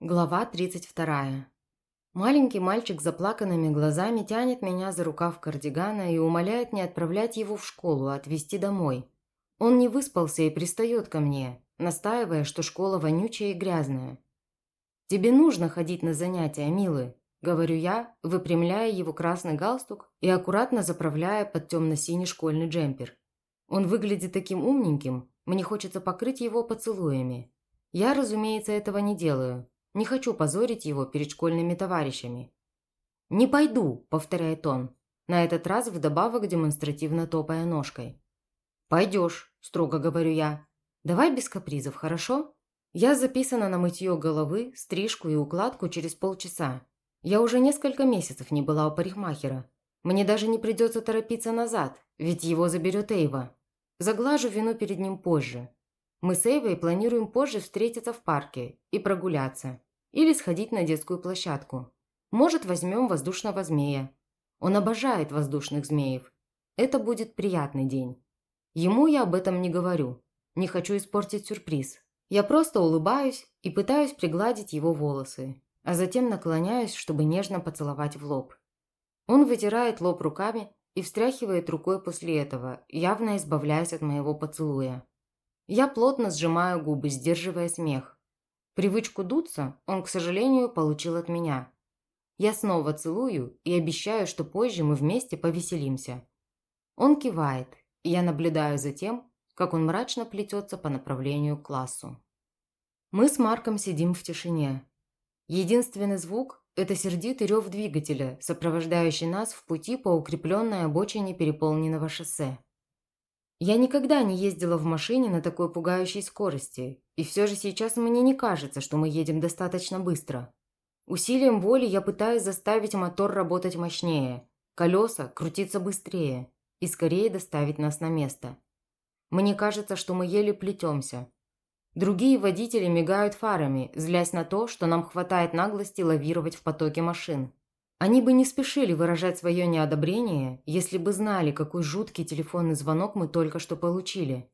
Глава 32. Маленький мальчик с заплаканными глазами тянет меня за рукав кардигана и умоляет не отправлять его в школу, а отвезти домой. Он не выспался и пристает ко мне, настаивая, что школа вонючая и грязная. «Тебе нужно ходить на занятия, милый», – говорю я, выпрямляя его красный галстук и аккуратно заправляя под темно-синий школьный джемпер. Он выглядит таким умненьким, мне хочется покрыть его поцелуями. Я, разумеется, этого не делаю, не хочу позорить его перед школьными товарищами. «Не пойду», – повторяет он, на этот раз вдобавок демонстративно топая ножкой. «Пойдешь», – строго говорю я. «Давай без капризов, хорошо?» Я записана на мытье головы, стрижку и укладку через полчаса. Я уже несколько месяцев не была у парикмахера. Мне даже не придется торопиться назад, ведь его заберет Эйва. Заглажу вину перед ним позже. Мы с Эйвой планируем позже встретиться в парке и прогуляться. Или сходить на детскую площадку. Может, возьмем воздушного змея. Он обожает воздушных змеев. Это будет приятный день. Ему я об этом не говорю. Не хочу испортить сюрприз. Я просто улыбаюсь и пытаюсь пригладить его волосы, а затем наклоняюсь, чтобы нежно поцеловать в лоб. Он вытирает лоб руками и встряхивает рукой после этого, явно избавляясь от моего поцелуя. Я плотно сжимаю губы, сдерживая смех. Привычку дуться он, к сожалению, получил от меня. Я снова целую и обещаю, что позже мы вместе повеселимся. Он кивает, и я наблюдаю за тем, как он мрачно плетется по направлению к классу. Мы с Марком сидим в тишине. Единственный звук – это сердитый рев двигателя, сопровождающий нас в пути по укрепленной обочине переполненного шоссе. Я никогда не ездила в машине на такой пугающей скорости, и все же сейчас мне не кажется, что мы едем достаточно быстро. Усилием воли я пытаюсь заставить мотор работать мощнее, колеса крутиться быстрее и скорее доставить нас на место. Мне кажется, что мы еле плетемся. Другие водители мигают фарами, злясь на то, что нам хватает наглости лавировать в потоке машин. Они бы не спешили выражать свое неодобрение, если бы знали, какой жуткий телефонный звонок мы только что получили.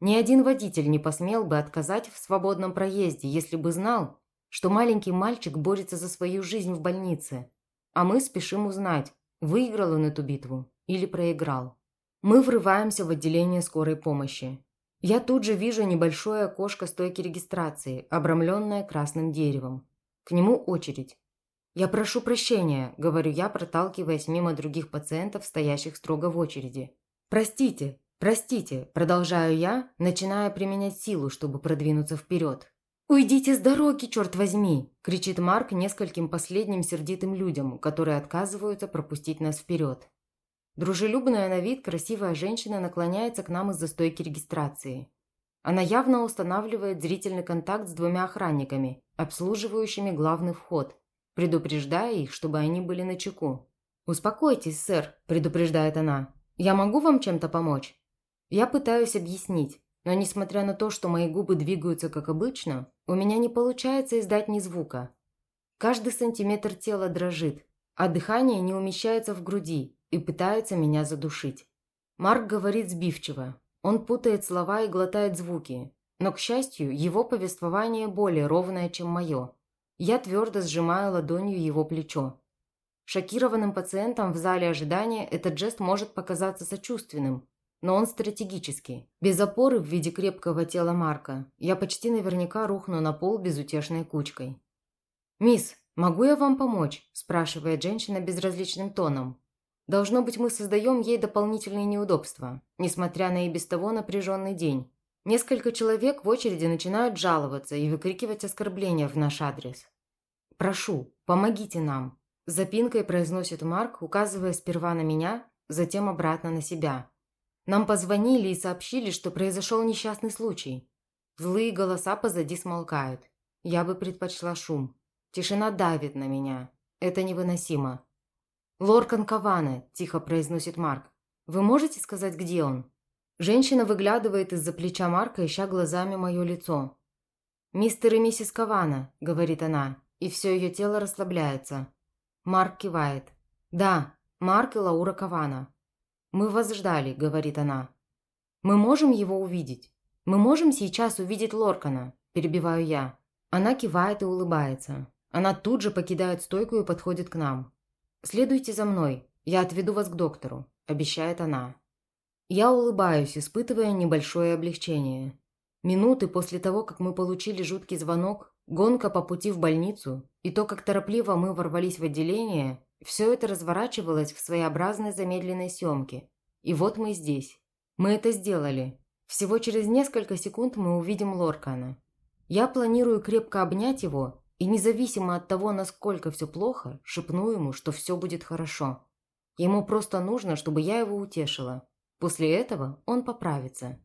Ни один водитель не посмел бы отказать в свободном проезде, если бы знал, что маленький мальчик борется за свою жизнь в больнице. А мы спешим узнать, выиграл он эту битву или проиграл. Мы врываемся в отделение скорой помощи. Я тут же вижу небольшое окошко стойки регистрации, обрамленное красным деревом. К нему очередь. «Я прошу прощения», – говорю я, проталкиваясь мимо других пациентов, стоящих строго в очереди. «Простите, простите», – продолжаю я, начиная применять силу, чтобы продвинуться вперед. «Уйдите с дороги, черт возьми!» – кричит Марк нескольким последним сердитым людям, которые отказываются пропустить нас вперед. Дружелюбная на вид красивая женщина наклоняется к нам из-за стойки регистрации. Она явно устанавливает зрительный контакт с двумя охранниками, обслуживающими главный вход – предупреждая их, чтобы они были на чеку. «Успокойтесь, сэр», – предупреждает она. «Я могу вам чем-то помочь?» Я пытаюсь объяснить, но несмотря на то, что мои губы двигаются как обычно, у меня не получается издать ни звука. Каждый сантиметр тела дрожит, а дыхание не умещается в груди и пытается меня задушить. Марк говорит сбивчиво. Он путает слова и глотает звуки, но, к счастью, его повествование более ровное, чем мое. Я твердо сжимаю ладонью его плечо. Шокированным пациентам в зале ожидания этот жест может показаться сочувственным, но он стратегический. Без опоры в виде крепкого тела Марка я почти наверняка рухну на пол безутешной кучкой. «Мисс, могу я вам помочь?» – спрашивает женщина безразличным тоном. «Должно быть, мы создаем ей дополнительные неудобства, несмотря на и без того напряженный день. Несколько человек в очереди начинают жаловаться и выкрикивать оскорбления в наш адрес. «Прошу, помогите нам!» Запинкой произносит Марк, указывая сперва на меня, затем обратно на себя. Нам позвонили и сообщили, что произошел несчастный случай. Злые голоса позади смолкают. Я бы предпочла шум. Тишина давит на меня. Это невыносимо. «Лоркан Каване», – тихо произносит Марк. «Вы можете сказать, где он?» Женщина выглядывает из-за плеча Марка, ища глазами мое лицо. «Мистер и миссис Кавана», – говорит она, и все ее тело расслабляется. Марк кивает. «Да, Марк и Лаура Кавана». «Мы вас ждали», – говорит она. «Мы можем его увидеть? Мы можем сейчас увидеть Лоркана?» – перебиваю я. Она кивает и улыбается. Она тут же покидает стойку и подходит к нам. «Следуйте за мной, я отведу вас к доктору», – обещает она. Я улыбаюсь, испытывая небольшое облегчение. Минуты после того, как мы получили жуткий звонок, гонка по пути в больницу и то, как торопливо мы ворвались в отделение, все это разворачивалось в своеобразной замедленной съемке. И вот мы здесь. Мы это сделали. Всего через несколько секунд мы увидим Лоркана. Я планирую крепко обнять его и, независимо от того, насколько все плохо, шепну ему, что все будет хорошо. Ему просто нужно, чтобы я его утешила. После этого он поправится.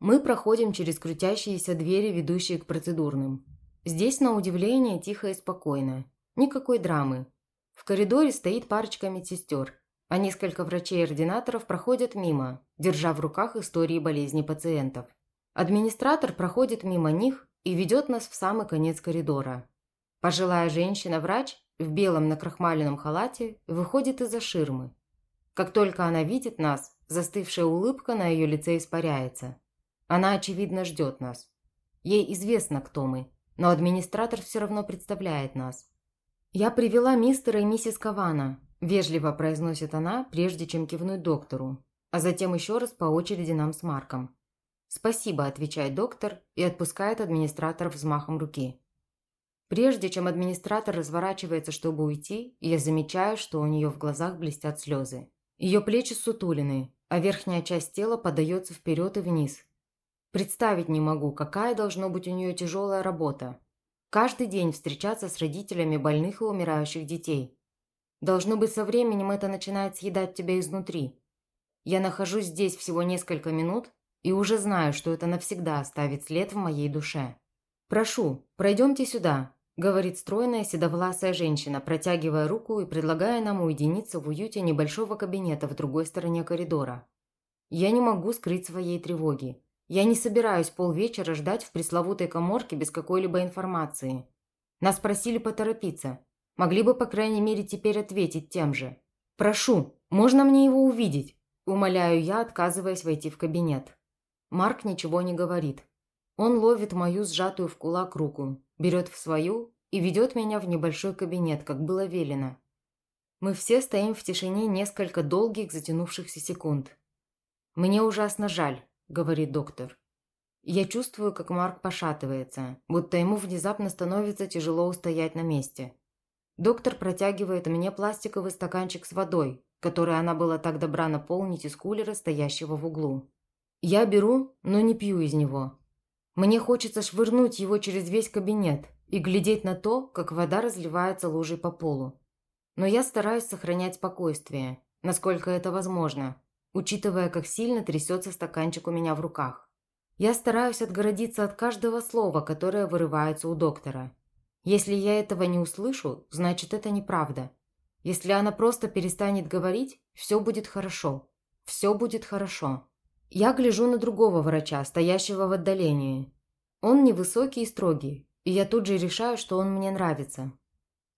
Мы проходим через крутящиеся двери, ведущие к процедурным. Здесь, на удивление, тихо и спокойно. Никакой драмы. В коридоре стоит парочка медсестер, а несколько врачей-ординаторов проходят мимо, держа в руках истории болезни пациентов. Администратор проходит мимо них и ведет нас в самый конец коридора. Пожилая женщина-врач в белом накрахмаленном халате выходит из-за ширмы. Как только она видит нас, застывшая улыбка на ее лице испаряется. Она, очевидно, ждет нас. Ей известно, кто мы, но администратор все равно представляет нас. «Я привела мистера и миссис Кавана», – вежливо произносит она, прежде чем кивнуть доктору, а затем еще раз по очереди нам с Марком. «Спасибо», – отвечает доктор и отпускает администратора взмахом руки. Прежде чем администратор разворачивается, чтобы уйти, я замечаю, что у нее в глазах блестят слезы. Ее плечи сутулины, а верхняя часть тела подается вперед и вниз. Представить не могу, какая должно быть у нее тяжелая работа. Каждый день встречаться с родителями больных и умирающих детей. Должно быть, со временем это начинает съедать тебя изнутри. Я нахожусь здесь всего несколько минут и уже знаю, что это навсегда оставит след в моей душе. «Прошу, пройдемте сюда», – говорит стройная седовласая женщина, протягивая руку и предлагая нам уединиться в уюте небольшого кабинета в другой стороне коридора. Я не могу скрыть своей тревоги. Я не собираюсь полвечера ждать в пресловутой коморке без какой-либо информации. Нас просили поторопиться. Могли бы, по крайней мере, теперь ответить тем же. «Прошу, можно мне его увидеть?» Умоляю я, отказываясь войти в кабинет. Марк ничего не говорит. Он ловит мою сжатую в кулак руку, берет в свою и ведет меня в небольшой кабинет, как было велено. Мы все стоим в тишине несколько долгих затянувшихся секунд. «Мне ужасно жаль», – говорит доктор. Я чувствую, как Марк пошатывается, будто ему внезапно становится тяжело устоять на месте. Доктор протягивает мне пластиковый стаканчик с водой, который она была так добра наполнить из кулера, стоящего в углу. Я беру, но не пью из него, мне хочется швырнуть его через весь кабинет и глядеть на то, как вода разливается лужей по полу. Но я стараюсь сохранять спокойствие, насколько это возможно, учитывая, как сильно трясется стаканчик у меня в руках. Я стараюсь отгородиться от каждого слова, которое вырывается у доктора. Если я этого не услышу, значит это неправда. Если она просто перестанет говорить, все будет хорошо. Все будет хорошо. Я гляжу на другого врача, стоящего в отдалении. Он невысокий и строгий, и я тут же решаю, что он мне нравится.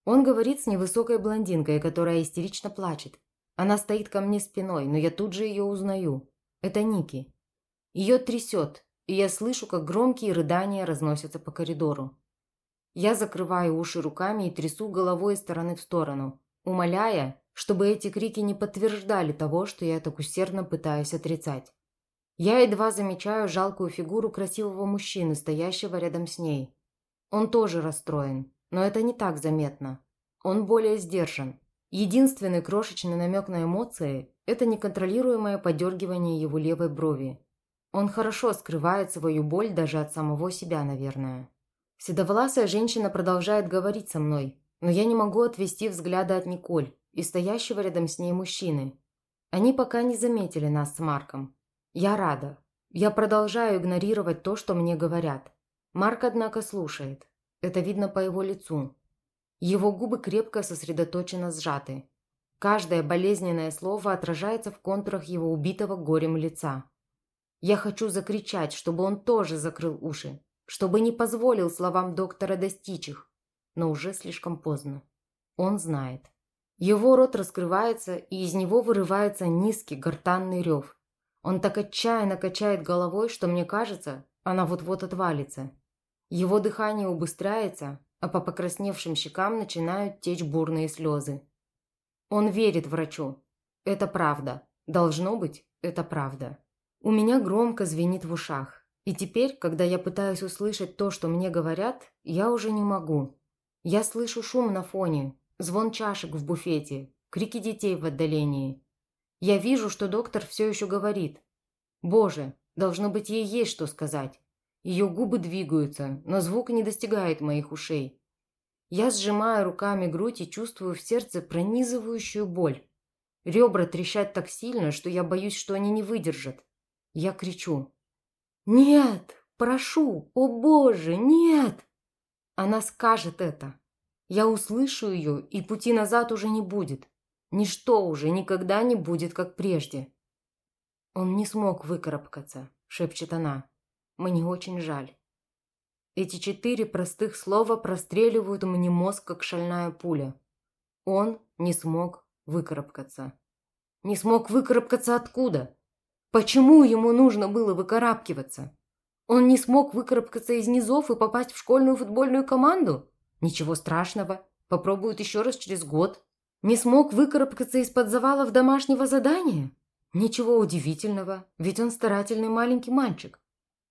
Он говорит с невысокой блондинкой, которая истерично плачет. Она стоит ко мне спиной, но я тут же ее узнаю. Это Ники. Ее трясет, и я слышу, как громкие рыдания разносятся по коридору. Я закрываю уши руками и трясу головой из стороны в сторону, умоляя, чтобы эти крики не подтверждали того, что я так усердно пытаюсь отрицать. Я едва замечаю жалкую фигуру красивого мужчины, стоящего рядом с ней. Он тоже расстроен, но это не так заметно. Он более сдержан. Единственный крошечный намек на эмоции – это неконтролируемое подергивание его левой брови. Он хорошо скрывает свою боль даже от самого себя, наверное. Седовласая женщина продолжает говорить со мной, но я не могу отвести взгляда от Николь и стоящего рядом с ней мужчины. Они пока не заметили нас с Марком, я рада. Я продолжаю игнорировать то, что мне говорят. Марк, однако, слушает. Это видно по его лицу. Его губы крепко сосредоточенно сжаты. Каждое болезненное слово отражается в контурах его убитого горем лица. Я хочу закричать, чтобы он тоже закрыл уши, чтобы не позволил словам доктора достичь их, но уже слишком поздно. Он знает. Его рот раскрывается, и из него вырывается низкий гортанный рев. Он так отчаянно качает головой, что мне кажется, она вот-вот отвалится. Его дыхание убыстряется, а по покрасневшим щекам начинают течь бурные слезы. Он верит врачу. Это правда. Должно быть, это правда. У меня громко звенит в ушах. И теперь, когда я пытаюсь услышать то, что мне говорят, я уже не могу. Я слышу шум на фоне, звон чашек в буфете, крики детей в отдалении. Я вижу, что доктор все еще говорит. Боже, должно быть, ей есть что сказать. Ее губы двигаются, но звук не достигает моих ушей. Я сжимаю руками грудь и чувствую в сердце пронизывающую боль. Ребра трещат так сильно, что я боюсь, что они не выдержат. Я кричу. «Нет! Прошу! О боже, нет!» Она скажет это. Я услышу ее, и пути назад уже не будет. Ничто уже никогда не будет, как прежде. Он не смог выкарабкаться, шепчет она. Мне очень жаль. Эти четыре простых слова простреливают мне мозг, как шальная пуля. Он не смог выкарабкаться. Не смог выкарабкаться откуда? Почему ему нужно было выкарабкиваться? Он не смог выкарабкаться из низов и попасть в школьную футбольную команду? Ничего страшного. Попробуют еще раз через год. Не смог выкарабкаться из-под завалов домашнего задания? Ничего удивительного, ведь он старательный маленький мальчик.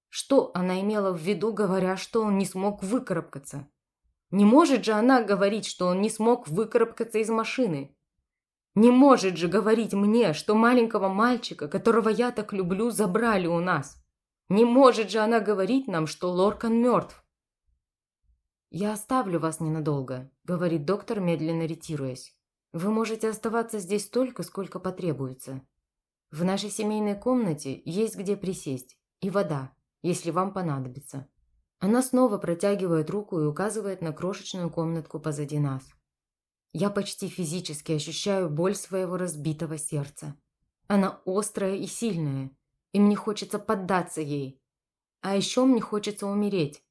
Что она имела в виду, говоря, что он не смог выкарабкаться? Не может же она говорить, что он не смог выкарабкаться из машины. Не может же говорить мне, что маленького мальчика, которого я так люблю, забрали у нас. Не может же она говорить нам, что Лоркан мертв. «Я оставлю вас ненадолго», — говорит доктор, медленно ретируясь. «Вы можете оставаться здесь столько, сколько потребуется. В нашей семейной комнате есть где присесть. И вода если вам понадобится». Она снова протягивает руку и указывает на крошечную комнатку позади нас. Я почти физически ощущаю боль своего разбитого сердца. Она острая и сильная, и мне хочется поддаться ей. А еще мне хочется умереть.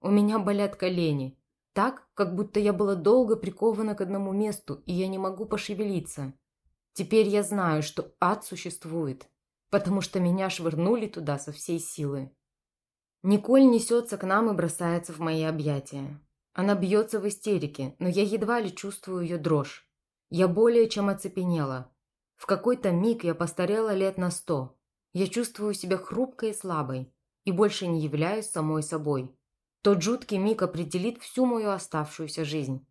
У меня болят колени, так, как будто я была долго прикована к одному месту, и я не могу пошевелиться. Теперь я знаю, что ад существует, потому что меня швырнули туда со всей силы. Николь несется к нам и бросается в мои объятия. Она бьется в истерике, но я едва ли чувствую ее дрожь. Я более чем оцепенела. В какой-то миг я постарела лет на сто. Я чувствую себя хрупкой и слабой, и больше не являюсь самой собой. Тот жуткий миг определит всю мою оставшуюся жизнь.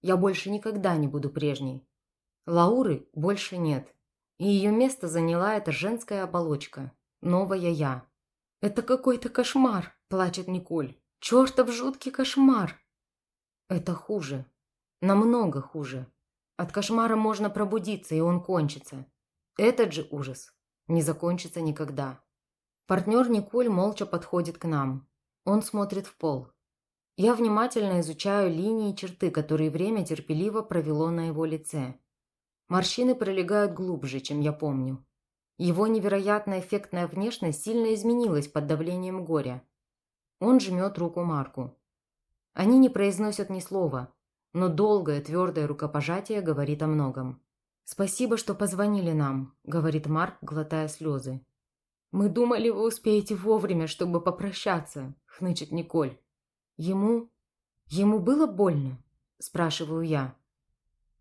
Я больше никогда не буду прежней. Лауры больше нет, и ее место заняла эта женская оболочка, новая я. «Это какой-то кошмар!» – плачет Николь. «Чертов жуткий кошмар!» «Это хуже. Намного хуже. От кошмара можно пробудиться, и он кончится. Этот же ужас не закончится никогда». Партнер Николь молча подходит к нам. Он смотрит в пол. Я внимательно изучаю линии и черты, которые время терпеливо провело на его лице. Морщины пролегают глубже, чем я помню. Его невероятно эффектная внешность сильно изменилась под давлением горя. Он жмет руку Марку. Они не произносят ни слова, но долгое твердое рукопожатие говорит о многом. «Спасибо, что позвонили нам», – говорит Марк, глотая слезы. «Мы думали, вы успеете вовремя, чтобы попрощаться», – хнычет Николь. «Ему... ему было больно?» – спрашиваю я.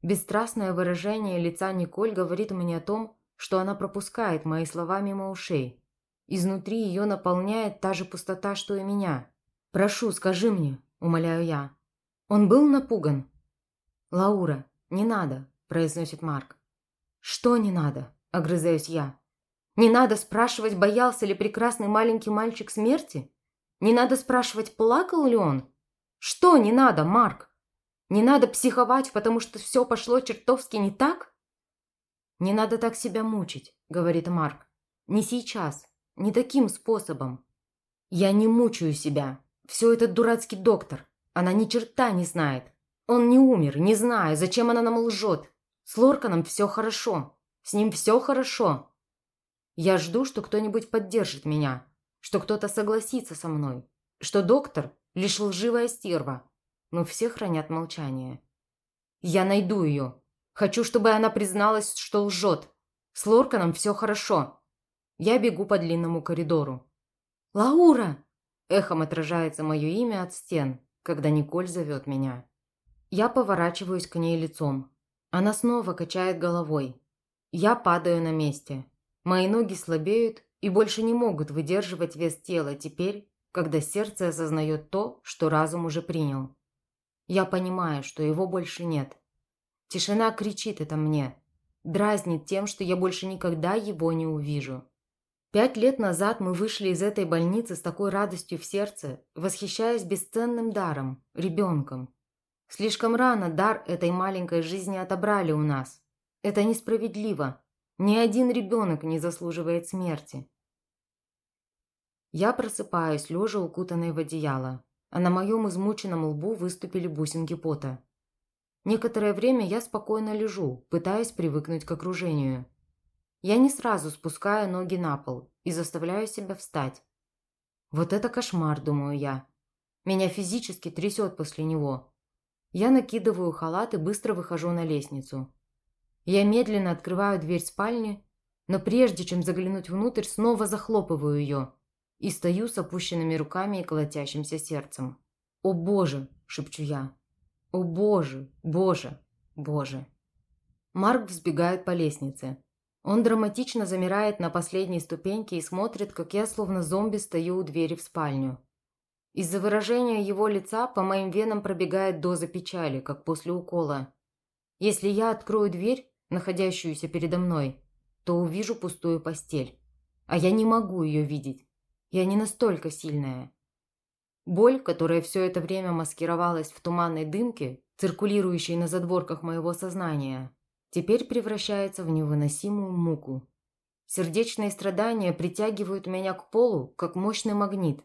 Бесстрастное выражение лица Николь говорит мне о том, что она пропускает мои слова мимо ушей. Изнутри ее наполняет та же пустота, что и меня. «Прошу, скажи мне», – умоляю я. «Он был напуган?» «Лаура, не надо», – произносит Марк. «Что не надо?» – огрызаюсь я. «Не надо спрашивать, боялся ли прекрасный маленький мальчик смерти? Не надо спрашивать, плакал ли он? Что не надо, Марк? Не надо психовать, потому что все пошло чертовски не так?» «Не надо так себя мучить», – говорит Марк. «Не сейчас, не таким способом». «Я не мучаю себя. Все этот дурацкий доктор. Она ни черта не знает. Он не умер, не знаю, зачем она нам лжет. С Лорканом все хорошо. С ним все хорошо. Я жду, что кто-нибудь поддержит меня, что кто-то согласится со мной, что доктор – лишь лживая стерва, но все хранят молчание. Я найду ее, Хочу, чтобы она призналась, что лжет. С Лорканом все хорошо. Я бегу по длинному коридору. «Лаура!» Эхом отражается мое имя от стен, когда Николь зовет меня. Я поворачиваюсь к ней лицом. Она снова качает головой. Я падаю на месте. Мои ноги слабеют и больше не могут выдерживать вес тела теперь, когда сердце осознает то, что разум уже принял. Я понимаю, что его больше нет. Тишина кричит это мне, дразнит тем, что я больше никогда его не увижу. Пять лет назад мы вышли из этой больницы с такой радостью в сердце, восхищаясь бесценным даром, ребенком. Слишком рано дар этой маленькой жизни отобрали у нас. Это несправедливо. Ни один ребенок не заслуживает смерти. Я просыпаюсь, лежа укутанной в одеяло, а на моем измученном лбу выступили бусинки пота. Некоторое время я спокойно лежу, пытаясь привыкнуть к окружению. Я не сразу спускаю ноги на пол и заставляю себя встать. Вот это кошмар, думаю я. Меня физически трясет после него. Я накидываю халат и быстро выхожу на лестницу. Я медленно открываю дверь спальни, но прежде чем заглянуть внутрь, снова захлопываю ее и стою с опущенными руками и колотящимся сердцем. «О боже!» – шепчу я. «О боже! Боже! Боже!» Марк взбегает по лестнице. Он драматично замирает на последней ступеньке и смотрит, как я словно зомби стою у двери в спальню. Из-за выражения его лица по моим венам пробегает доза печали, как после укола. Если я открою дверь, находящуюся передо мной, то увижу пустую постель. А я не могу ее видеть. Я не настолько сильная. Боль, которая все это время маскировалась в туманной дымке, циркулирующей на задворках моего сознания, теперь превращается в невыносимую муку. Сердечные страдания притягивают меня к полу, как мощный магнит.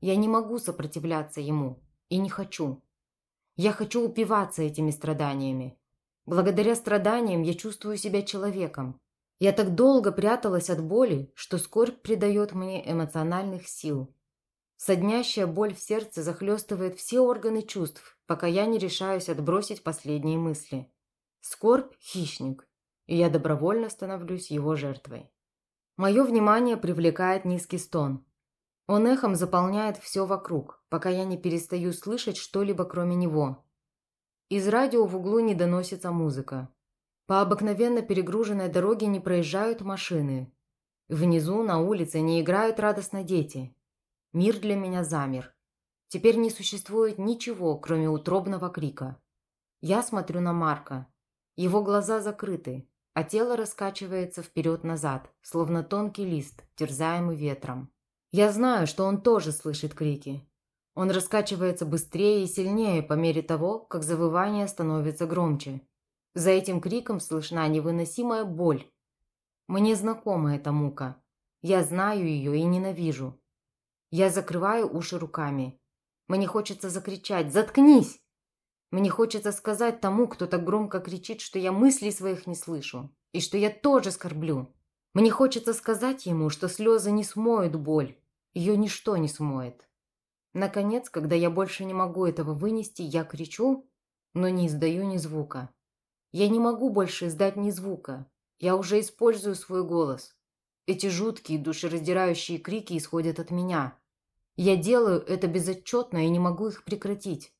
Я не могу сопротивляться ему. И не хочу. Я хочу упиваться этими страданиями. Благодаря страданиям я чувствую себя человеком. Я так долго пряталась от боли, что скорбь придает мне эмоциональных сил. Соднящая боль в сердце захлестывает все органы чувств, пока я не решаюсь отбросить последние мысли. Скорбь – хищник, и я добровольно становлюсь его жертвой. Мое внимание привлекает низкий стон. Он эхом заполняет все вокруг, пока я не перестаю слышать что-либо кроме него. Из радио в углу не доносится музыка. По обыкновенно перегруженной дороге не проезжают машины. Внизу, на улице, не играют радостно дети. Мир для меня замер. Теперь не существует ничего, кроме утробного крика. Я смотрю на Марка. Его глаза закрыты, а тело раскачивается вперед-назад, словно тонкий лист, терзаемый ветром. Я знаю, что он тоже слышит крики. Он раскачивается быстрее и сильнее по мере того, как завывание становится громче. За этим криком слышна невыносимая боль. Мне знакома эта мука. Я знаю ее и ненавижу. Я закрываю уши руками. Мне хочется закричать «Заткнись!». Мне хочется сказать тому, кто так громко кричит, что я мыслей своих не слышу, и что я тоже скорблю. Мне хочется сказать ему, что слезы не смоют боль, ее ничто не смоет. Наконец, когда я больше не могу этого вынести, я кричу, но не издаю ни звука. Я не могу больше издать ни звука. Я уже использую свой голос. Эти жуткие, душераздирающие крики исходят от меня. Я делаю это безотчетно и не могу их прекратить.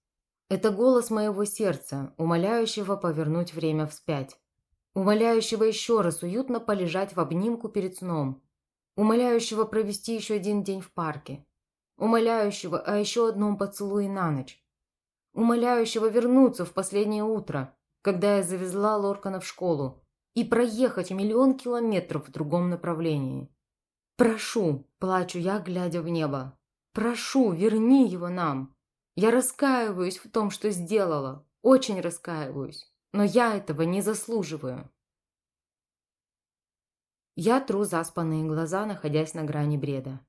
Это голос моего сердца, умоляющего повернуть время вспять. Умоляющего еще раз уютно полежать в обнимку перед сном. Умоляющего провести еще один день в парке. Умоляющего о еще одном поцелуе на ночь. Умоляющего вернуться в последнее утро, когда я завезла Лоркана в школу, и проехать миллион километров в другом направлении. «Прошу!» – плачу я, глядя в небо. «Прошу, верни его нам! Я раскаиваюсь в том, что сделала, очень раскаиваюсь, но я этого не заслуживаю!» Я тру заспанные глаза, находясь на грани бреда.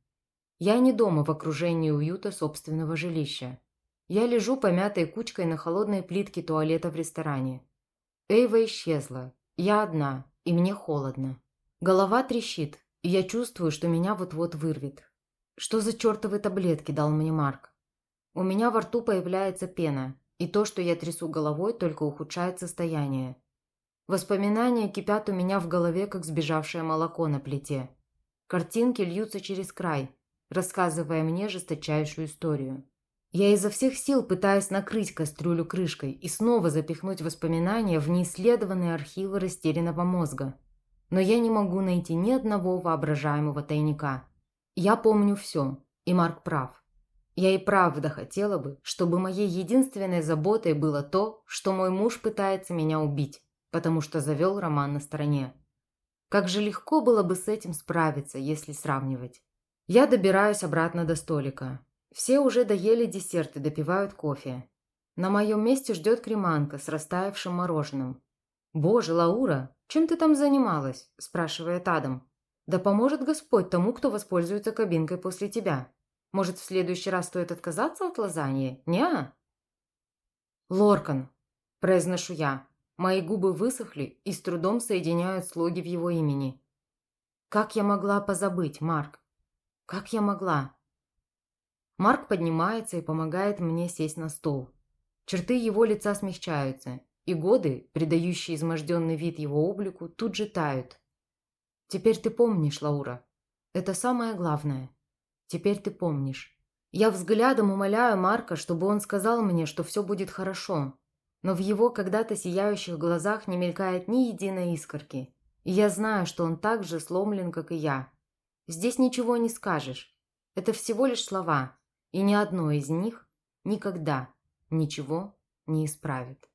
Я не дома в окружении уюта собственного жилища. Я лежу помятой кучкой на холодной плитке туалета в ресторане. Эйва исчезла. Я одна, и мне холодно. Голова трещит, и я чувствую, что меня вот-вот вырвет. Что за чертовы таблетки дал мне Марк? У меня во рту появляется пена, и то, что я трясу головой, только ухудшает состояние. Воспоминания кипят у меня в голове, как сбежавшее молоко на плите. Картинки льются через край. Рассказывая мне жесточайшую историю. Я изо всех сил пытаюсь накрыть кастрюлю крышкой и снова запихнуть воспоминания в неисследованные архивы растерянного мозга. Но я не могу найти ни одного воображаемого тайника. Я помню все, и Марк прав. Я и правда хотела бы, чтобы моей единственной заботой было то, что мой муж пытается меня убить, потому что завел роман на стороне. Как же легко было бы с этим справиться, если сравнивать. Я добираюсь обратно до столика. Все уже доели десерт и допивают кофе. На моем месте ждет креманка с растаявшим мороженым. «Боже, Лаура, чем ты там занималась?» – спрашивает Адам. «Да поможет Господь тому, кто воспользуется кабинкой после тебя. Может, в следующий раз стоит отказаться от лазаньи? Не-а?» «Лоркан», – произношу я. Мои губы высохли и с трудом соединяют слоги в его имени. «Как я могла позабыть, Марк? Как я могла?» Марк поднимается и помогает мне сесть на стол. Черты его лица смягчаются, и годы, придающие изможденный вид его облику, тут же тают. «Теперь ты помнишь, Лаура. Это самое главное. Теперь ты помнишь. Я взглядом умоляю Марка, чтобы он сказал мне, что все будет хорошо. Но в его когда-то сияющих глазах не мелькает ни единой искорки. И я знаю, что он так же сломлен, как и я. Здесь ничего не скажешь. Это всего лишь слова, и ни одно из них никогда ничего не исправит.